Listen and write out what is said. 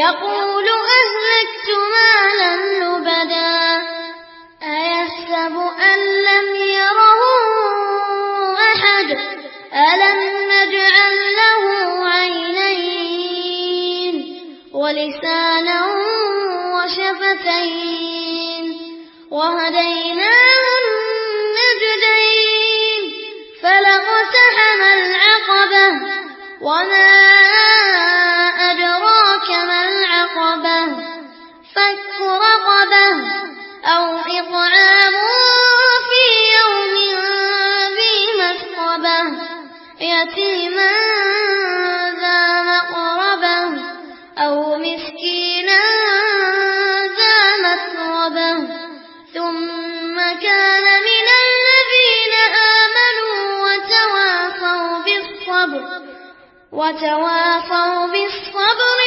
يقول أهلكت مالا لبدا أيحسب أن لم يره أحد؟ ألم نجعل له عينين ولسانا وشفتين؟ وهديناه النجدين فلاقتحم العقبة وما رقبة أو إطعام في يوم ذي مسقبة. يتيما ذا مقربة أو مسكينا ذا متربة ثم كان من الذين آمنوا وتواصوا بالصبر وتواصوا بالصبر